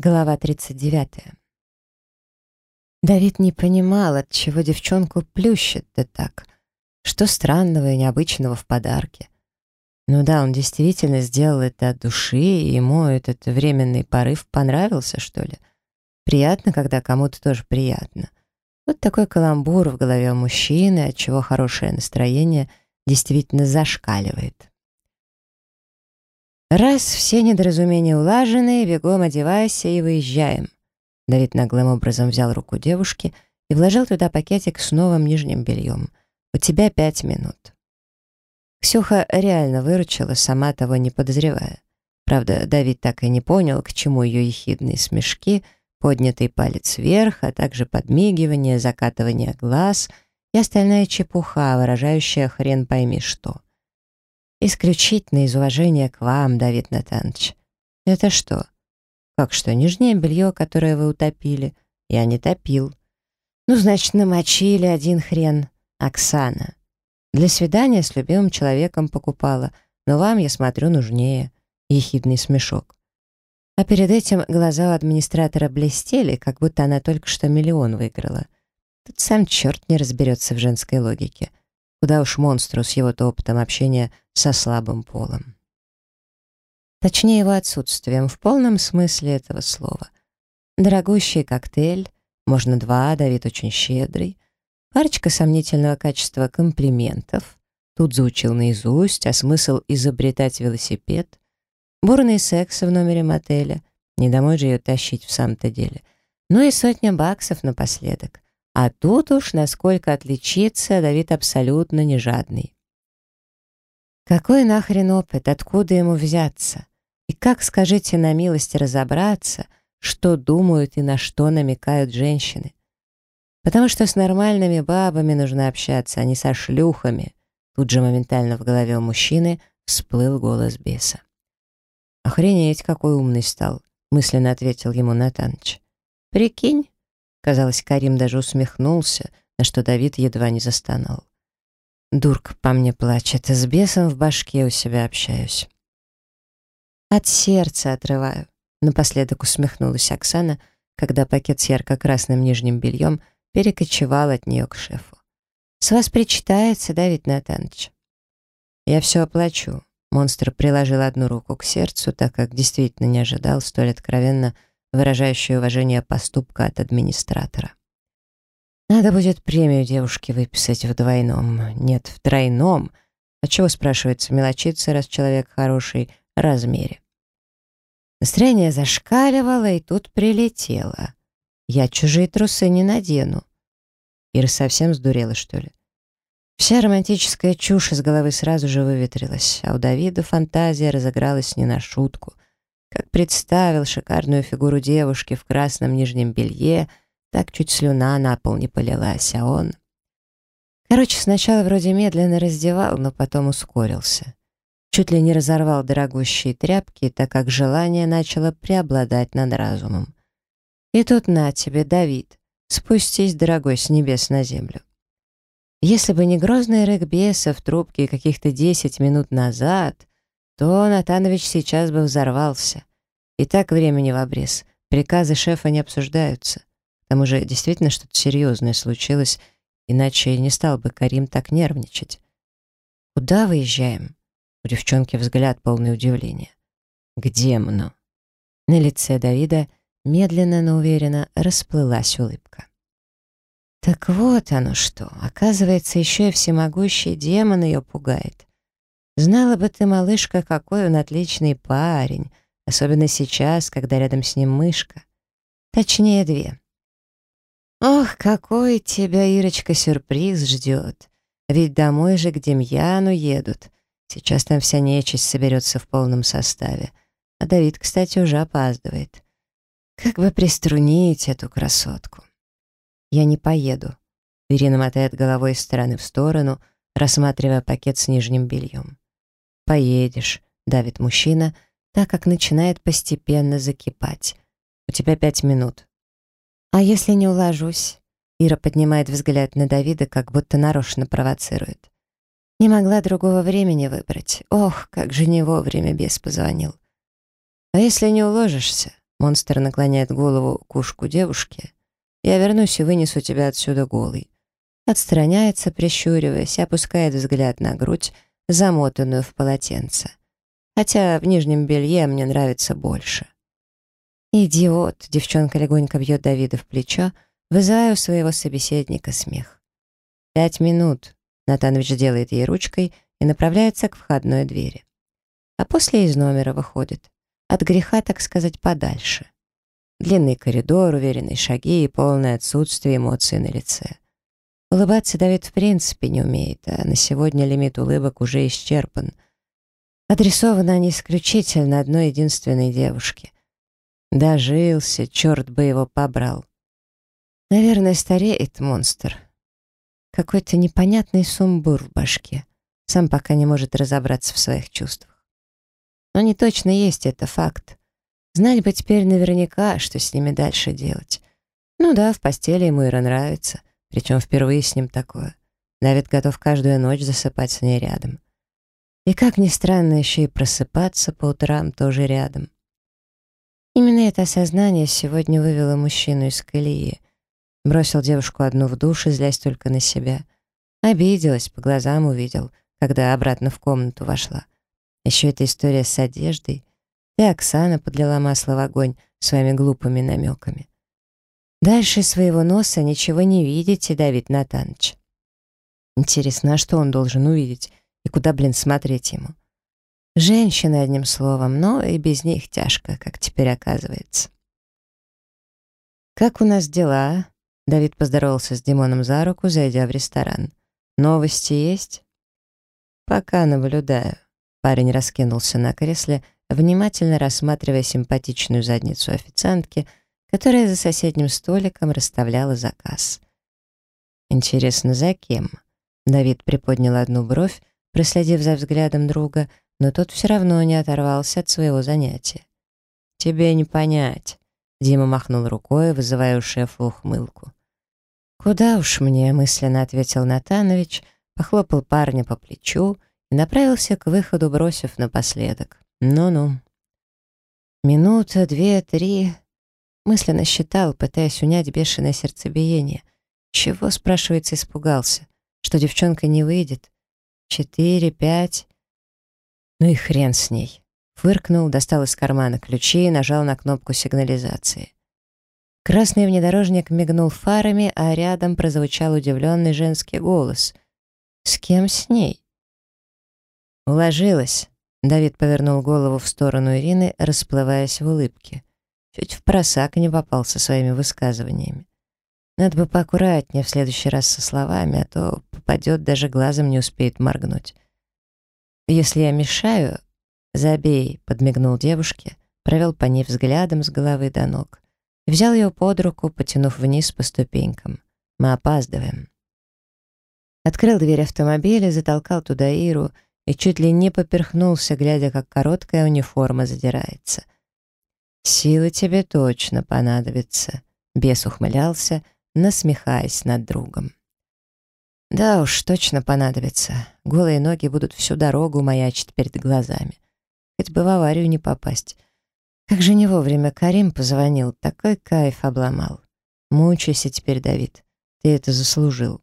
Глава 39. Давид не понимал, от чего девчонку плющит-то так. Что странного и необычного в подарке. Ну да, он действительно сделал это от души, и ему этот временный порыв понравился, что ли. Приятно, когда кому-то тоже приятно. Вот такой каламбур в голове у мужчины, от чего хорошее настроение действительно зашкаливает. Раз все недоразумения улажены, бегом одевайся и выезжаем. Давид наглым образом взял руку девушки и вложил туда пакетик с новым нижним бельем. «У тебя пять минут». Ксюха реально выручила, сама того не подозревая. Правда, Давид так и не понял, к чему ее ехидные смешки, поднятый палец вверх, а также подмигивание, закатывание глаз и остальная чепуха, выражающая хрен пойми что. Исключительно из уважения к вам, Давид Натанович. Это что? Как что, нижнее белье, которое вы утопили? Я не топил. Ну, значит, намочили один хрен. Оксана. Для свидания с любимым человеком покупала, но вам, я смотрю, нужнее. Ехидный смешок. А перед этим глаза у администратора блестели, как будто она только что миллион выиграла. Тут сам черт не разберется в женской логике. Куда уж монстру с его-то опытом общения со слабым полом. Точнее, его отсутствием в полном смысле этого слова. Дорогущий коктейль, можно два, Давид очень щедрый, парочка сомнительного качества комплиментов, тут заучил наизусть, а смысл изобретать велосипед, бурный секс в номере мотеля, не домой же ее тащить в самом-то деле, ну и сотня баксов напоследок. А тут уж, насколько отличиться, Давид абсолютно не жадный. Какой нахрен опыт, откуда ему взяться? И как, скажите на милость, разобраться, что думают и на что намекают женщины? Потому что с нормальными бабами нужно общаться, а не со шлюхами. Тут же моментально в голове у мужчины всплыл голос беса. «Охренеть, какой умный стал», — мысленно ответил ему Натаныч. «Прикинь, Казалось, Карим даже усмехнулся, на что Давид едва не застонал. Дурка по мне плачет, с бесом в башке у себя общаюсь. От сердца отрываю. Напоследок усмехнулась Оксана, когда пакет с ярко-красным нижним бельем перекочевал от нее к шефу. «С вас причитается, Давид Натанович?» «Я все оплачу». Монстр приложил одну руку к сердцу, так как действительно не ожидал столь откровенно выражающее уважение поступка от администратора. Надо будет премию девушке выписать в двойном, нет, в тройном. А чего, спрашивается, мелочиться, раз человек хороший, размере? Настроение зашкаливало, и тут прилетело. Я чужие трусы не надену. Ира совсем сдурела, что ли? Вся романтическая чушь из головы сразу же выветрилась, а у Давида фантазия разыгралась не на шутку — как представил шикарную фигуру девушки в красном нижнем белье, так чуть слюна на пол не полилась, а он... Короче, сначала вроде медленно раздевал, но потом ускорился. Чуть ли не разорвал дорогущие тряпки, так как желание начало преобладать над разумом. И тут на тебе, Давид, спустись, дорогой, с небес на землю. Если бы не грозный рык в трубке каких-то десять минут назад, то Натанович сейчас бы взорвался. И так времени в обрез. Приказы шефа не обсуждаются. К тому же действительно что-то серьезное случилось, иначе не стал бы Карим так нервничать. «Куда выезжаем?» У девчонки взгляд полный удивления. «К демону». На лице Давида медленно, но уверенно расплылась улыбка. Так вот оно что. Оказывается, еще и всемогущий демон ее пугает. Знала бы ты, малышка, какой он отличный парень, особенно сейчас, когда рядом с ним мышка. Точнее, две. Ох, какой тебя, Ирочка, сюрприз ждет. Ведь домой же к Демьяну едут. Сейчас там вся нечисть соберется в полном составе. А Давид, кстати, уже опаздывает. Как бы приструнить эту красотку? Я не поеду. Ирина мотает головой из стороны в сторону, рассматривая пакет с нижним бельем. «Поедешь», — давит мужчина, так как начинает постепенно закипать. «У тебя пять минут». «А если не уложусь?» Ира поднимает взгляд на Давида, как будто нарочно провоцирует. «Не могла другого времени выбрать. Ох, как же не вовремя бес позвонил». «А если не уложишься, Монстр наклоняет голову к ушку девушки. «Я вернусь и вынесу тебя отсюда голый». Отстраняется, прищуриваясь, опускает взгляд на грудь, замотанную в полотенце. Хотя в нижнем белье мне нравится больше. «Идиот!» — девчонка легонько бьет Давида в плечо, вызывая у своего собеседника смех. «Пять минут», — Натанович делает ей ручкой и направляется к входной двери. А после из номера выходит. От греха, так сказать, подальше. Длинный коридор, уверенные шаги и полное отсутствие эмоций на лице. Улыбаться Давид в принципе не умеет, а на сегодня лимит улыбок уже исчерпан. Адресованы они исключительно одной единственной девушке. Дожился, черт бы его побрал. Наверное, стареет монстр. Какой-то непонятный сумбур в башке. Сам пока не может разобраться в своих чувствах. Но не точно есть это факт. Знать бы теперь наверняка, что с ними дальше делать. Ну да, в постели ему Ира нравится, причем впервые с ним такое. Давид готов каждую ночь засыпать с ней рядом. И как ни странно, еще и просыпаться по утрам тоже рядом. Именно это осознание сегодня вывело мужчину из колеи. Бросил девушку одну в душ и злясь только на себя. Обиделась, по глазам увидел, когда обратно в комнату вошла. Еще эта история с одеждой. И Оксана подлила масло в огонь своими глупыми намеками. Дальше своего носа ничего не видите, Давид Натанович. Интересно, а что он должен увидеть? И куда, блин, смотреть ему? Женщины, одним словом, но и без них тяжко, как теперь оказывается. «Как у нас дела?» Давид поздоровался с Димоном за руку, зайдя в ресторан. «Новости есть?» «Пока наблюдаю». Парень раскинулся на кресле, внимательно рассматривая симпатичную задницу официантки, которая за соседним столиком расставляла заказ. «Интересно, за кем?» Давид приподнял одну бровь, проследив за взглядом друга, но тот все равно не оторвался от своего занятия. «Тебе не понять», — Дима махнул рукой, вызывая у шефа ухмылку. «Куда уж мне», — мысленно ответил Натанович, похлопал парня по плечу и направился к выходу, бросив напоследок. «Ну-ну». Минута, две, три. Мысленно считал, пытаясь унять бешеное сердцебиение. Чего, спрашивается, испугался? Что девчонка не выйдет? Четыре, пять. Ну и хрен с ней. Фыркнул, достал из кармана ключи и нажал на кнопку сигнализации. Красный внедорожник мигнул фарами, а рядом прозвучал удивленный женский голос. «С кем с ней?» «Уложилась». Давид повернул голову в сторону Ирины, расплываясь в улыбке. Чуть в просак не попал со своими высказываниями. Надо бы поаккуратнее в следующий раз со словами, а то попадет, даже глазом не успеет моргнуть. «Если я мешаю, забей», — подмигнул девушке, провел по ней взглядом с головы до ног. Взял ее под руку, потянув вниз по ступенькам. «Мы опаздываем». Открыл дверь автомобиля, затолкал туда Иру — и чуть ли не поперхнулся, глядя, как короткая униформа задирается. «Силы тебе точно понадобятся», — бес ухмылялся, насмехаясь над другом. «Да уж, точно понадобится. Голые ноги будут всю дорогу маячить перед глазами. Хоть бы в аварию не попасть. Как же не вовремя Карим позвонил, такой кайф обломал. Мучайся теперь, Давид, ты это заслужил».